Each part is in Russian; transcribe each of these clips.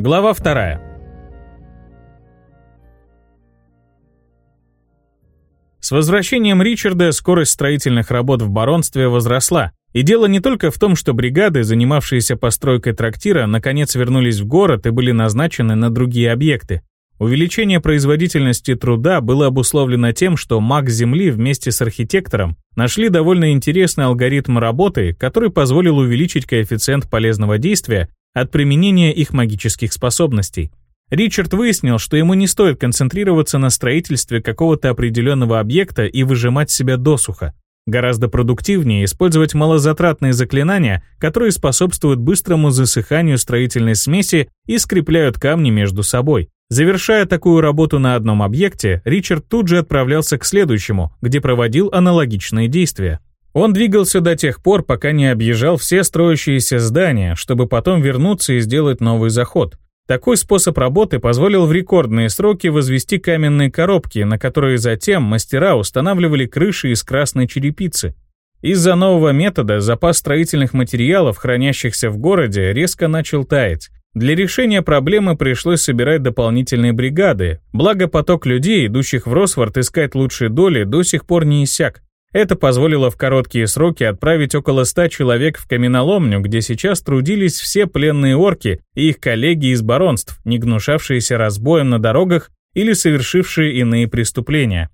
Глава вторая. С возвращением Ричарда скорость строительных работ в баронстве возросла. И дело не только в том, что бригады, занимавшиеся постройкой трактира, наконец вернулись в город и были назначены на другие объекты. Увеличение производительности труда было обусловлено тем, что маг Земли вместе с архитектором нашли довольно интересный алгоритм работы, который позволил увеличить коэффициент полезного действия от применения их магических способностей. Ричард выяснил, что ему не стоит концентрироваться на строительстве какого-то определенного объекта и выжимать себя досуха. Гораздо продуктивнее использовать малозатратные заклинания, которые способствуют быстрому засыханию строительной смеси и скрепляют камни между собой. Завершая такую работу на одном объекте, Ричард тут же отправлялся к следующему, где проводил аналогичные действия. Он двигался до тех пор, пока не объезжал все строящиеся здания, чтобы потом вернуться и сделать новый заход. Такой способ работы позволил в рекордные сроки возвести каменные коробки, на которые затем мастера устанавливали крыши из красной черепицы. Из-за нового метода запас строительных материалов, хранящихся в городе, резко начал таять. Для решения проблемы пришлось собирать дополнительные бригады, благо поток людей, идущих в Росфорд искать лучшие доли, до сих пор не иссяк. Это позволило в короткие сроки отправить около ста человек в каменоломню, где сейчас трудились все пленные орки и их коллеги из баронств, не гнушавшиеся разбоем на дорогах или совершившие иные преступления.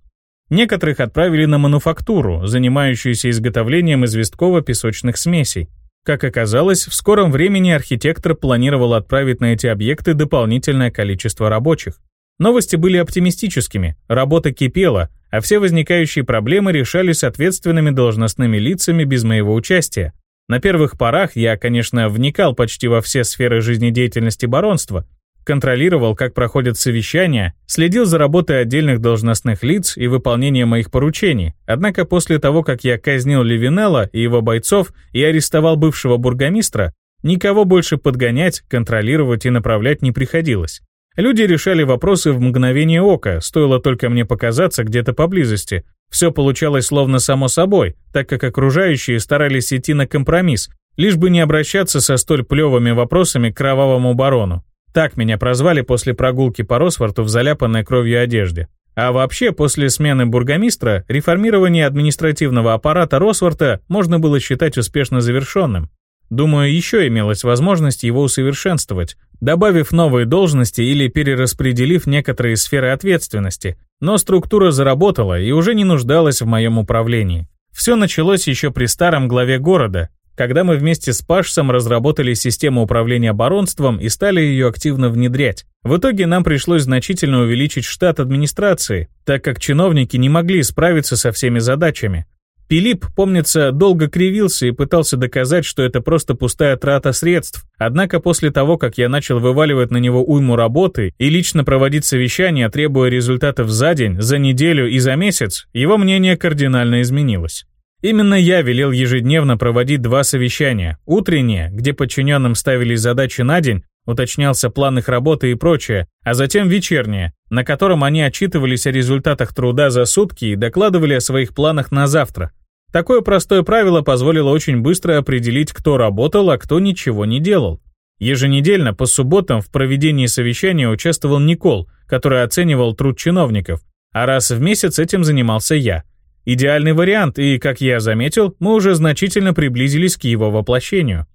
Некоторых отправили на мануфактуру, занимающуюся изготовлением известково-песочных смесей. Как оказалось, в скором времени архитектор планировал отправить на эти объекты дополнительное количество рабочих. Новости были оптимистическими, работа кипела, а все возникающие проблемы решались ответственными должностными лицами без моего участия. На первых порах я, конечно, вникал почти во все сферы жизнедеятельности баронства, контролировал, как проходят совещания, следил за работой отдельных должностных лиц и выполнением моих поручений. Однако после того, как я казнил Левинелла и его бойцов и арестовал бывшего бургомистра, никого больше подгонять, контролировать и направлять не приходилось. Люди решали вопросы в мгновение ока, стоило только мне показаться где-то поблизости. Все получалось словно само собой, так как окружающие старались идти на компромисс, лишь бы не обращаться со столь плевыми вопросами к кровавому барону. Так меня прозвали после прогулки по Росфорту в заляпанной кровью одежде. А вообще, после смены бургомистра, реформирование административного аппарата Росфорта можно было считать успешно завершенным. Думаю, еще имелась возможность его усовершенствовать, добавив новые должности или перераспределив некоторые сферы ответственности, но структура заработала и уже не нуждалась в моем управлении. Все началось еще при старом главе города, когда мы вместе с Пашсом разработали систему управления баронством и стали ее активно внедрять. В итоге нам пришлось значительно увеличить штат администрации, так как чиновники не могли справиться со всеми задачами. Пилип, помнится, долго кривился и пытался доказать, что это просто пустая трата средств. Однако после того, как я начал вываливать на него уйму работы и лично проводить совещания, требуя результатов за день, за неделю и за месяц, его мнение кардинально изменилось. Именно я велел ежедневно проводить два совещания. Утреннее, где подчиненным ставились задачи на день, уточнялся план их работы и прочее, а затем вечернее, на котором они отчитывались о результатах труда за сутки и докладывали о своих планах на завтра. Такое простое правило позволило очень быстро определить, кто работал, а кто ничего не делал. Еженедельно по субботам в проведении совещания участвовал Никол, который оценивал труд чиновников, а раз в месяц этим занимался я. Идеальный вариант, и, как я заметил, мы уже значительно приблизились к его воплощению.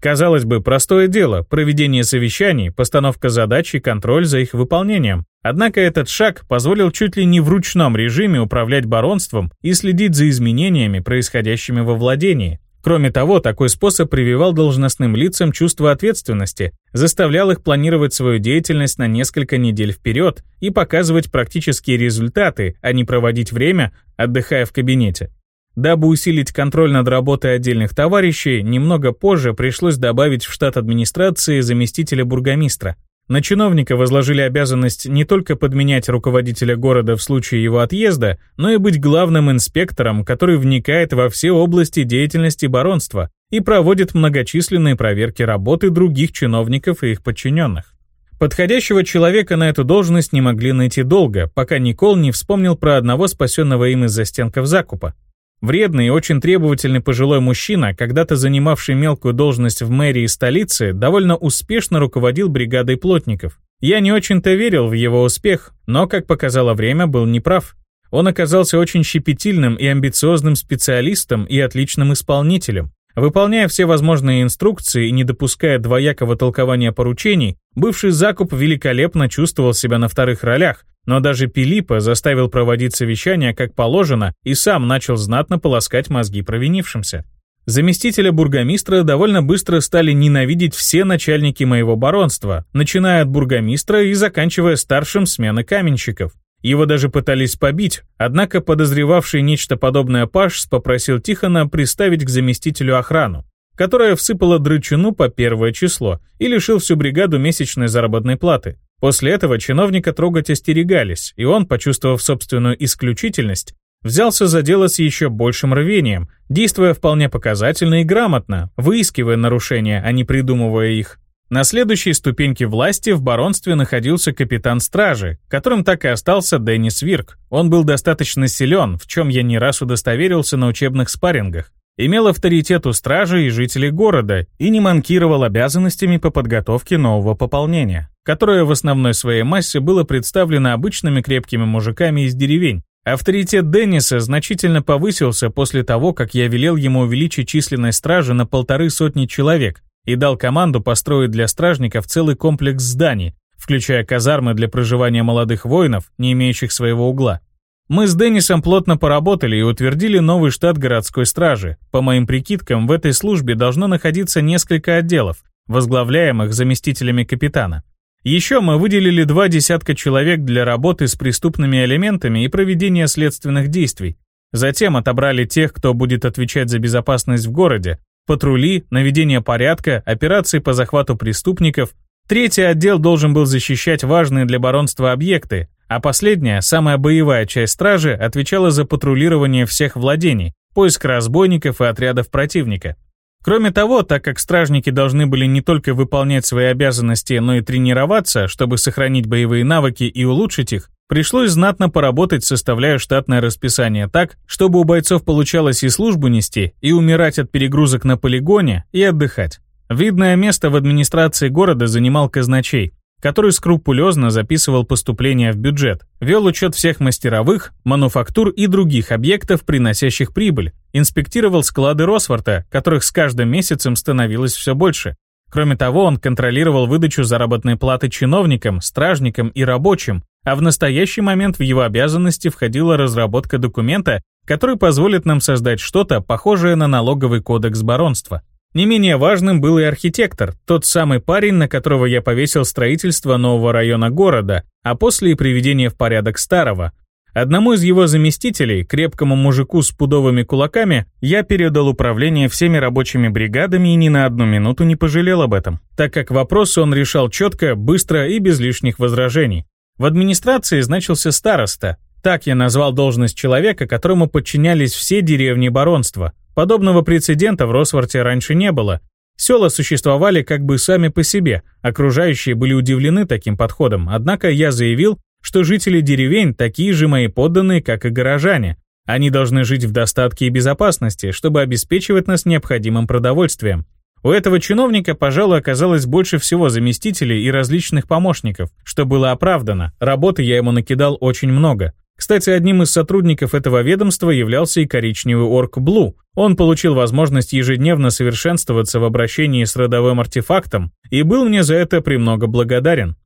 Казалось бы, простое дело – проведение совещаний, постановка задач и контроль за их выполнением. Однако этот шаг позволил чуть ли не в ручном режиме управлять баронством и следить за изменениями, происходящими во владении. Кроме того, такой способ прививал должностным лицам чувство ответственности, заставлял их планировать свою деятельность на несколько недель вперед и показывать практические результаты, а не проводить время, отдыхая в кабинете. Дабы усилить контроль над работой отдельных товарищей, немного позже пришлось добавить в штат администрации заместителя бургомистра. На чиновника возложили обязанность не только подменять руководителя города в случае его отъезда, но и быть главным инспектором, который вникает во все области деятельности баронства и проводит многочисленные проверки работы других чиновников и их подчиненных. Подходящего человека на эту должность не могли найти долго, пока Никол не вспомнил про одного спасенного им из застенков закупа. Вредный и очень требовательный пожилой мужчина, когда-то занимавший мелкую должность в мэрии столицы, довольно успешно руководил бригадой плотников. Я не очень-то верил в его успех, но, как показало время, был неправ. Он оказался очень щепетильным и амбициозным специалистом и отличным исполнителем. Выполняя все возможные инструкции и не допуская двоякого толкования поручений, бывший закуп великолепно чувствовал себя на вторых ролях, но даже Пилиппа заставил проводить совещание как положено и сам начал знатно полоскать мозги провинившимся. Заместителя бургомистра довольно быстро стали ненавидеть все начальники моего баронства, начиная от бургомистра и заканчивая старшим смены каменщиков. Его даже пытались побить, однако подозревавший нечто подобное Паш попросил Тихона приставить к заместителю охрану, которая всыпала дрычуну по первое число и лишил всю бригаду месячной заработной платы. После этого чиновника трогать остерегались, и он, почувствовав собственную исключительность, взялся за дело с еще большим рвением, действуя вполне показательно и грамотно, выискивая нарушения, а не придумывая их. На следующей ступеньке власти в баронстве находился капитан стражи, которым так и остался Деннис Вирк. Он был достаточно силен, в чем я не раз удостоверился на учебных спаррингах. Имел авторитет у стражи и жителей города и не манкировал обязанностями по подготовке нового пополнения, которое в основной своей массе было представлено обычными крепкими мужиками из деревень, Авторитет Денниса значительно повысился после того, как я велел ему увеличить численность стражи на полторы сотни человек, и дал команду построить для стражников целый комплекс зданий, включая казармы для проживания молодых воинов, не имеющих своего угла. Мы с Деннисом плотно поработали и утвердили новый штат городской стражи. По моим прикидкам, в этой службе должно находиться несколько отделов, возглавляемых заместителями капитана. Еще мы выделили два десятка человек для работы с преступными элементами и проведения следственных действий. Затем отобрали тех, кто будет отвечать за безопасность в городе, патрули, наведение порядка, операции по захвату преступников. Третий отдел должен был защищать важные для баронства объекты, а последняя, самая боевая часть стражи, отвечала за патрулирование всех владений, поиск разбойников и отрядов противника. Кроме того, так как стражники должны были не только выполнять свои обязанности, но и тренироваться, чтобы сохранить боевые навыки и улучшить их, Пришлось знатно поработать, составляя штатное расписание так, чтобы у бойцов получалось и службу нести, и умирать от перегрузок на полигоне, и отдыхать. Видное место в администрации города занимал казначей, который скрупулезно записывал поступления в бюджет, вел учет всех мастеровых, мануфактур и других объектов, приносящих прибыль, инспектировал склады Росфорта, которых с каждым месяцем становилось все больше, Кроме того, он контролировал выдачу заработной платы чиновникам, стражникам и рабочим, а в настоящий момент в его обязанности входила разработка документа, который позволит нам создать что-то похожее на налоговый кодекс баронства. Не менее важным был и архитектор, тот самый парень, на которого я повесил строительство нового района города, а после и приведение в порядок старого. Одному из его заместителей, крепкому мужику с пудовыми кулаками, я передал управление всеми рабочими бригадами и ни на одну минуту не пожалел об этом, так как вопросы он решал четко, быстро и без лишних возражений. В администрации значился староста. Так я назвал должность человека, которому подчинялись все деревни баронства. Подобного прецедента в Росворте раньше не было. Села существовали как бы сами по себе, окружающие были удивлены таким подходом, однако я заявил, что жители деревень такие же мои подданные, как и горожане. Они должны жить в достатке и безопасности, чтобы обеспечивать нас необходимым продовольствием. У этого чиновника, пожалуй, оказалось больше всего заместителей и различных помощников, что было оправдано, работы я ему накидал очень много. Кстати, одним из сотрудников этого ведомства являлся и коричневый орк Блу. Он получил возможность ежедневно совершенствоваться в обращении с родовым артефактом и был мне за это премного благодарен.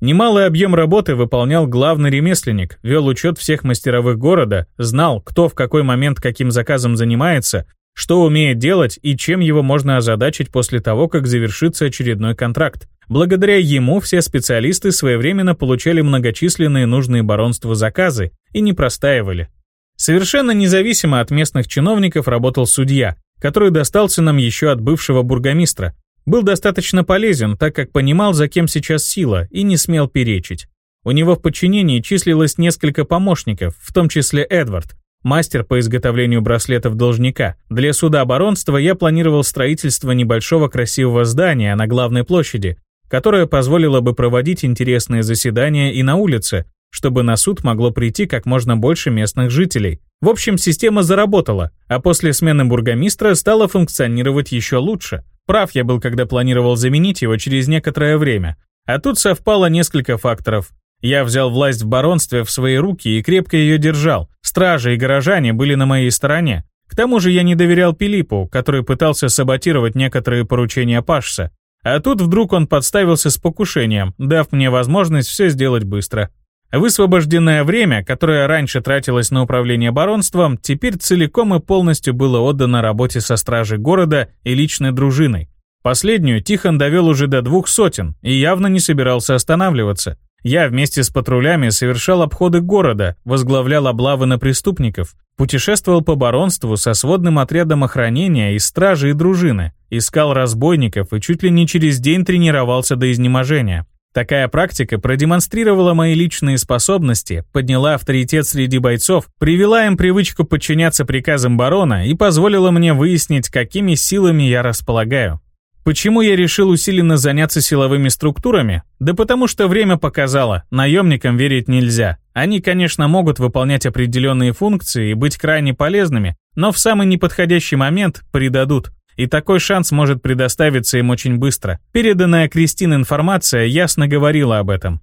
Немалый объем работы выполнял главный ремесленник, вел учет всех мастеровых города, знал, кто в какой момент каким заказом занимается, что умеет делать и чем его можно озадачить после того, как завершится очередной контракт. Благодаря ему все специалисты своевременно получали многочисленные нужные баронству заказы и не простаивали. Совершенно независимо от местных чиновников работал судья, который достался нам еще от бывшего бургомистра. Был достаточно полезен, так как понимал, за кем сейчас сила, и не смел перечить. У него в подчинении числилось несколько помощников, в том числе Эдвард, мастер по изготовлению браслетов должника. Для суда баронства я планировал строительство небольшого красивого здания на главной площади, которое позволило бы проводить интересные заседания и на улице, чтобы на суд могло прийти как можно больше местных жителей. В общем, система заработала, а после смены бургомистра стала функционировать еще лучше. Прав я был, когда планировал заменить его через некоторое время. А тут совпало несколько факторов. Я взял власть в баронстве в свои руки и крепко ее держал. Стражи и горожане были на моей стороне. К тому же я не доверял Пилиппу, который пытался саботировать некоторые поручения Пашса. А тут вдруг он подставился с покушением, дав мне возможность все сделать быстро. Высвобожденное время, которое раньше тратилось на управление баронством, теперь целиком и полностью было отдано работе со стражей города и личной дружиной. Последнюю Тихон довел уже до двух сотен и явно не собирался останавливаться. Я вместе с патрулями совершал обходы города, возглавлял облавы на преступников, путешествовал по баронству со сводным отрядом охранения из стражи и дружины, искал разбойников и чуть ли не через день тренировался до изнеможения. Такая практика продемонстрировала мои личные способности, подняла авторитет среди бойцов, привела им привычку подчиняться приказам барона и позволила мне выяснить, какими силами я располагаю. Почему я решил усиленно заняться силовыми структурами? Да потому что время показало, наемникам верить нельзя. Они, конечно, могут выполнять определенные функции и быть крайне полезными, но в самый неподходящий момент предадут. И такой шанс может предоставиться им очень быстро. Переданная Кристин информация ясно говорила об этом.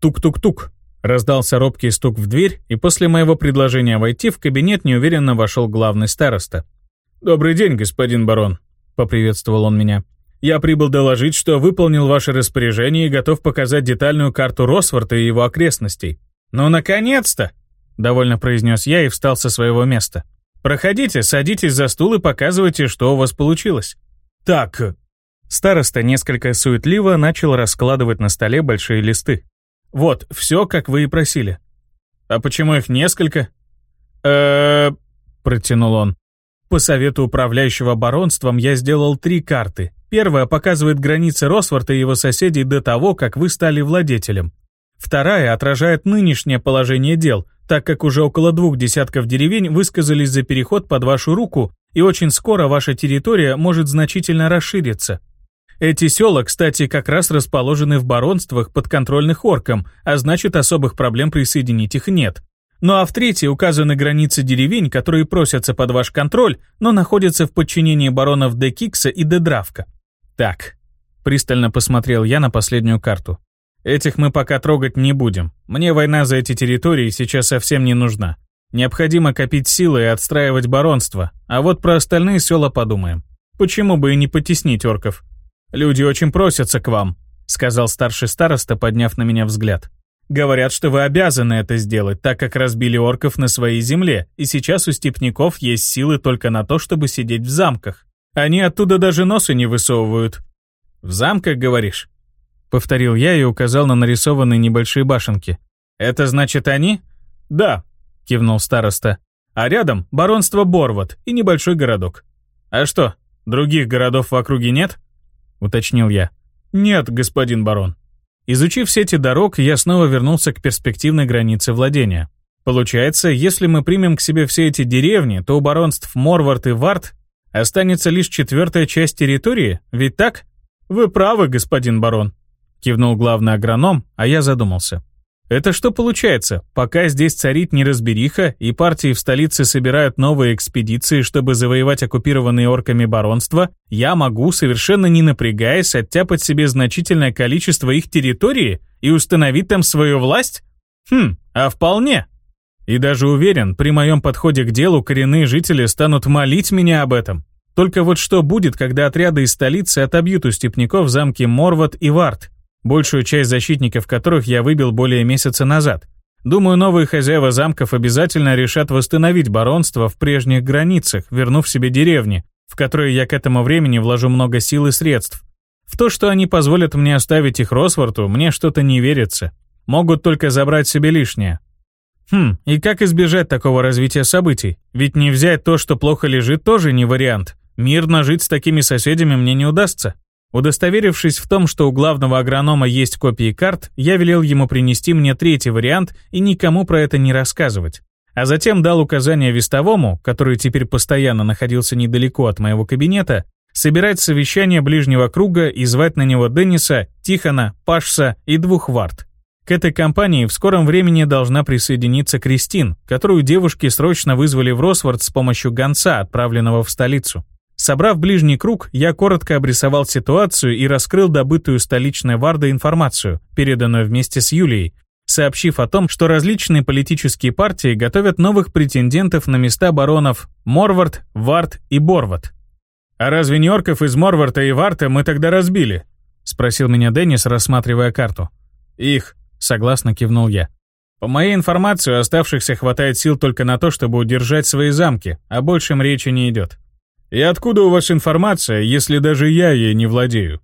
Тук-тук-тук. Раздался робкий стук в дверь, и после моего предложения войти в кабинет неуверенно вошел главный староста. «Добрый день, господин барон», — поприветствовал он меня. Я прибыл доложить, что выполнил ваше распоряжение и готов показать детальную карту Росфорта и его окрестностей. Ну, наконец-то! Довольно произнес я и встал со своего места. Проходите, садитесь за стул и показывайте, что у вас получилось. Так. Староста несколько суетливо начал раскладывать на столе большие листы. Вот, все, как вы и просили. А почему их несколько? э протянул он. По совету управляющего баронством я сделал три карты, Первая показывает границы Росфорта и его соседей до того, как вы стали владетелем. Вторая отражает нынешнее положение дел, так как уже около двух десятков деревень высказались за переход под вашу руку, и очень скоро ваша территория может значительно расшириться. Эти села, кстати, как раз расположены в баронствах подконтрольных оркам, а значит особых проблем присоединить их нет. Ну а в третьей указаны границы деревень, которые просятся под ваш контроль, но находятся в подчинении баронов Де Кикса и Де Дравка. Так, пристально посмотрел я на последнюю карту. Этих мы пока трогать не будем. Мне война за эти территории сейчас совсем не нужна. Необходимо копить силы и отстраивать баронство, а вот про остальные села подумаем. Почему бы и не потеснить орков? Люди очень просятся к вам, сказал старший староста, подняв на меня взгляд. Говорят, что вы обязаны это сделать, так как разбили орков на своей земле, и сейчас у степняков есть силы только на то, чтобы сидеть в замках. Они оттуда даже носа не высовывают. В замках, говоришь? Повторил я и указал на нарисованные небольшие башенки. Это значит они? Да, кивнул староста. А рядом баронство Борвот и небольшой городок. А что, других городов в округе нет? Уточнил я. Нет, господин барон. Изучив сети дорог, я снова вернулся к перспективной границе владения. Получается, если мы примем к себе все эти деревни, то у баронств Морвард и Варт Останется лишь четвертая часть территории, ведь так? Вы правы, господин барон. Кивнул главный агроном, а я задумался. Это что получается? Пока здесь царит неразбериха, и партии в столице собирают новые экспедиции, чтобы завоевать оккупированные орками баронства, я могу, совершенно не напрягаясь, оттяпать себе значительное количество их территории и установить там свою власть? Хм, а вполне. И даже уверен, при моем подходе к делу коренные жители станут молить меня об этом. Только вот что будет, когда отряды из столицы отобьют у степняков замки Морват и Варт, большую часть защитников которых я выбил более месяца назад. Думаю, новые хозяева замков обязательно решат восстановить баронство в прежних границах, вернув себе деревни, в которые я к этому времени вложу много сил и средств. В то, что они позволят мне оставить их Росворту, мне что-то не верится. Могут только забрать себе лишнее. Хм, и как избежать такого развития событий? Ведь не взять то, что плохо лежит, тоже не вариант. Мирно жить с такими соседями мне не удастся. Удостоверившись в том, что у главного агронома есть копии карт, я велел ему принести мне третий вариант и никому про это не рассказывать. А затем дал указание вестовому, который теперь постоянно находился недалеко от моего кабинета, собирать совещание ближнего круга и звать на него Денниса, Тихона, Пашса и двух вард. К этой компании в скором времени должна присоединиться Кристин, которую девушки срочно вызвали в Росфорд с помощью гонца, отправленного в столицу. Собрав ближний круг, я коротко обрисовал ситуацию и раскрыл добытую столичной Варда информацию, переданную вместе с Юлией, сообщив о том, что различные политические партии готовят новых претендентов на места баронов Морвард, Вард и Борвард. «А разве Нью-Йорков из Морварда и Варта мы тогда разбили?» — спросил меня Деннис, рассматривая карту. «Их», — согласно кивнул я. «По моей информации, оставшихся хватает сил только на то, чтобы удержать свои замки, а большем речи не идет». «И откуда у вас информация, если даже я ей не владею?»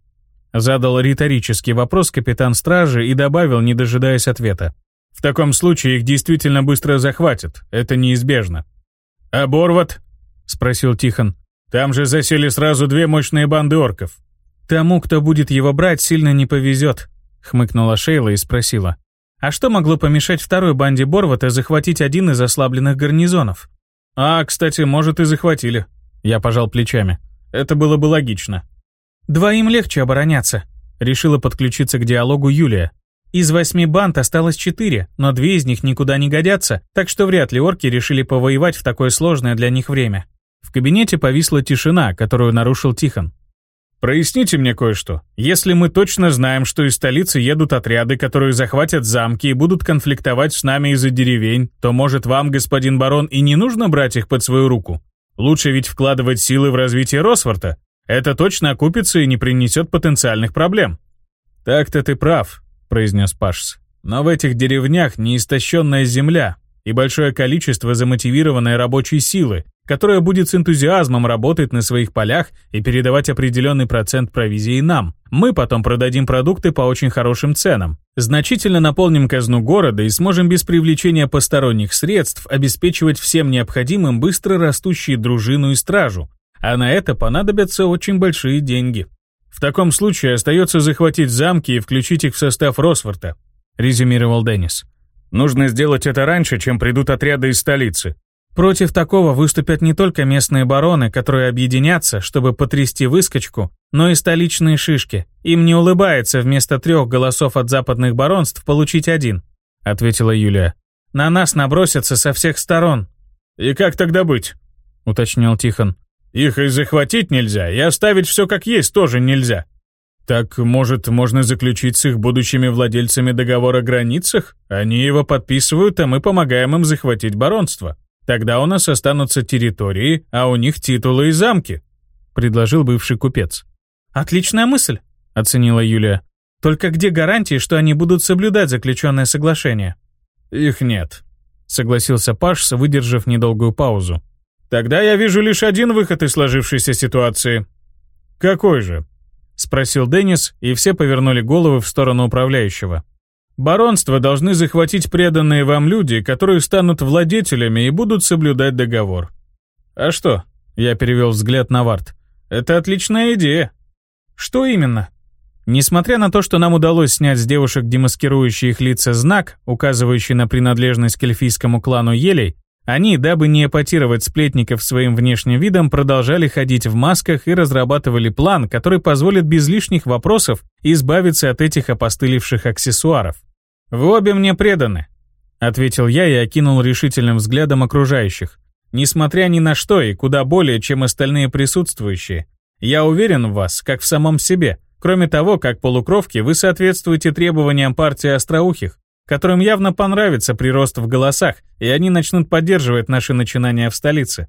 Задал риторический вопрос капитан стражи и добавил, не дожидаясь ответа. «В таком случае их действительно быстро захватят, это неизбежно». «А Борват?» — спросил Тихон. «Там же засели сразу две мощные банды орков». «Тому, кто будет его брать, сильно не повезет», — хмыкнула Шейла и спросила. «А что могло помешать второй банде Борвата захватить один из ослабленных гарнизонов?» «А, кстати, может и захватили». Я пожал плечами. «Это было бы логично». «Двоим легче обороняться», — решила подключиться к диалогу Юлия. «Из восьми банд осталось четыре, но две из них никуда не годятся, так что вряд ли орки решили повоевать в такое сложное для них время». В кабинете повисла тишина, которую нарушил Тихон. «Проясните мне кое-что. Если мы точно знаем, что из столицы едут отряды, которые захватят замки и будут конфликтовать с нами из-за деревень, то, может, вам, господин барон, и не нужно брать их под свою руку? Лучше ведь вкладывать силы в развитие Росфорта, это точно окупится и не принесет потенциальных проблем. «Так-то ты прав», — произнес Пашс. «Но в этих деревнях неистощенная земля и большое количество замотивированной рабочей силы, которая будет с энтузиазмом работать на своих полях и передавать определенный процент провизии нам. Мы потом продадим продукты по очень хорошим ценам, значительно наполним казну города и сможем без привлечения посторонних средств обеспечивать всем необходимым быстро растущие дружину и стражу, а на это понадобятся очень большие деньги. В таком случае остается захватить замки и включить их в состав Росфорта, резюмировал Деннис. Нужно сделать это раньше, чем придут отряды из столицы. Против такого выступят не только местные бароны, которые объединятся, чтобы потрясти выскочку, но и столичные шишки. Им не улыбается вместо трех голосов от западных баронств получить один, ответила Юлия. На нас набросятся со всех сторон. И как тогда быть? уточнил Тихон. Их и захватить нельзя, и оставить все как есть тоже нельзя. Так, может, можно заключить с их будущими владельцами договор о границах? Они его подписывают, а мы помогаем им захватить баронство. Тогда у нас останутся территории, а у них титулы и замки», — предложил бывший купец. «Отличная мысль», — оценила Юлия. «Только где гарантии, что они будут соблюдать заключенное соглашение?» «Их нет», — согласился Паш, выдержав недолгую паузу. Тогда я вижу лишь один выход из сложившейся ситуации. Какой же? Спросил Деннис, и все повернули головы в сторону управляющего. Баронство должны захватить преданные вам люди, которые станут владетелями и будут соблюдать договор. А что? Я перевел взгляд на Варт. Это отличная идея. Что именно? Несмотря на то, что нам удалось снять с девушек демаскирующий их лица знак, указывающий на принадлежность к эльфийскому клану Елей, они, дабы не эпатировать сплетников своим внешним видом, продолжали ходить в масках и разрабатывали план, который позволит без лишних вопросов избавиться от этих опостылевших аксессуаров. «Вы обе мне преданы», — ответил я и окинул решительным взглядом окружающих. «Несмотря ни на что и куда более, чем остальные присутствующие, я уверен в вас, как в самом себе. Кроме того, как полукровки, вы соответствуете требованиям партии остроухих, которым явно понравится прирост в голосах, и они начнут поддерживать наши начинания в столице.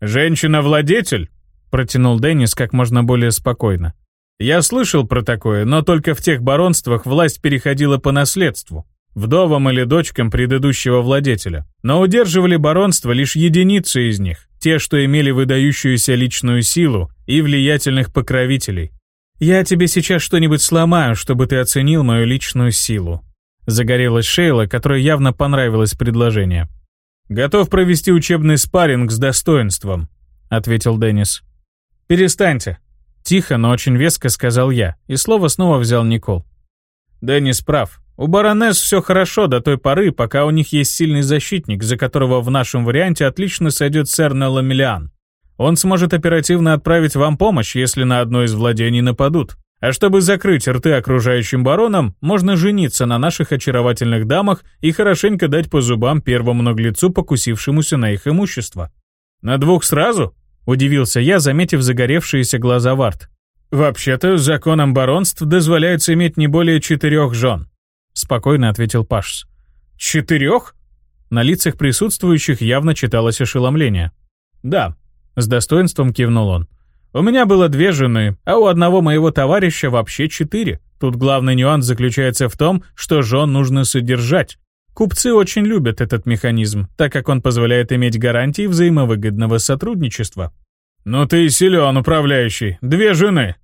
«Женщина-владетель?» — протянул Деннис как можно более спокойно. «Я слышал про такое, но только в тех баронствах власть переходила по наследству, вдовам или дочкам предыдущего владетеля. Но удерживали баронство лишь единицы из них, те, что имели выдающуюся личную силу и влиятельных покровителей. Я тебе сейчас что-нибудь сломаю, чтобы ты оценил мою личную силу», Загорелась Шейла, которой явно понравилось предложение. «Готов провести учебный спарринг с достоинством», — ответил Деннис. «Перестаньте», — тихо, но очень веско сказал я, и слово снова взял Никол. «Деннис прав. У баронесс все хорошо до той поры, пока у них есть сильный защитник, за которого в нашем варианте отлично сойдет сэр Нелламелиан. Он сможет оперативно отправить вам помощь, если на одно из владений нападут. А чтобы закрыть рты окружающим баронам, можно жениться на наших очаровательных дамах и хорошенько дать по зубам первому наглецу, покусившемуся на их имущество. На двух сразу? Удивился я, заметив загоревшиеся глаза Варт. «Вообще-то, законом баронств дозволяется иметь не более четырех жен», спокойно ответил Пашс. «Четырех?» На лицах присутствующих явно читалось ошеломление. «Да», — с достоинством кивнул он. «У меня было две жены, а у одного моего товарища вообще четыре. Тут главный нюанс заключается в том, что жен нужно содержать. Купцы очень любят этот механизм, так как он позволяет иметь гарантии взаимовыгодного сотрудничества». «Ну ты силен, управляющий. Две жены!»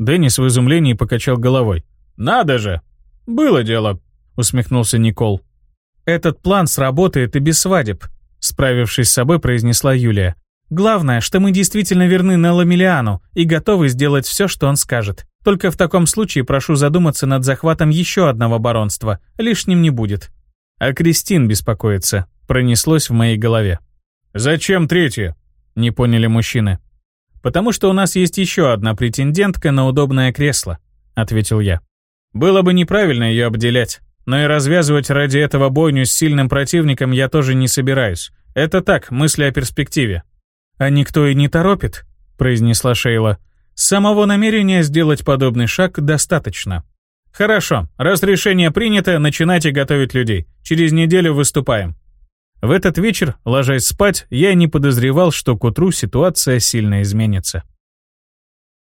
Деннис в изумлении покачал головой. «Надо же!» «Было дело», — усмехнулся Никол. «Этот план сработает и без свадеб», — справившись с собой, произнесла Юлия. «Главное, что мы действительно верны на Ламелиану и готовы сделать все, что он скажет. Только в таком случае прошу задуматься над захватом еще одного баронства. Лишним не будет». А Кристин беспокоится. Пронеслось в моей голове. «Зачем третье?» — не поняли мужчины. «Потому что у нас есть еще одна претендентка на удобное кресло», — ответил я. «Было бы неправильно ее обделять. Но и развязывать ради этого бойню с сильным противником я тоже не собираюсь. Это так, мысли о перспективе. «А никто и не торопит», — произнесла Шейла. «Самого намерения сделать подобный шаг достаточно». «Хорошо, раз решение принято, начинайте готовить людей. Через неделю выступаем». В этот вечер, ложась спать, я не подозревал, что к утру ситуация сильно изменится.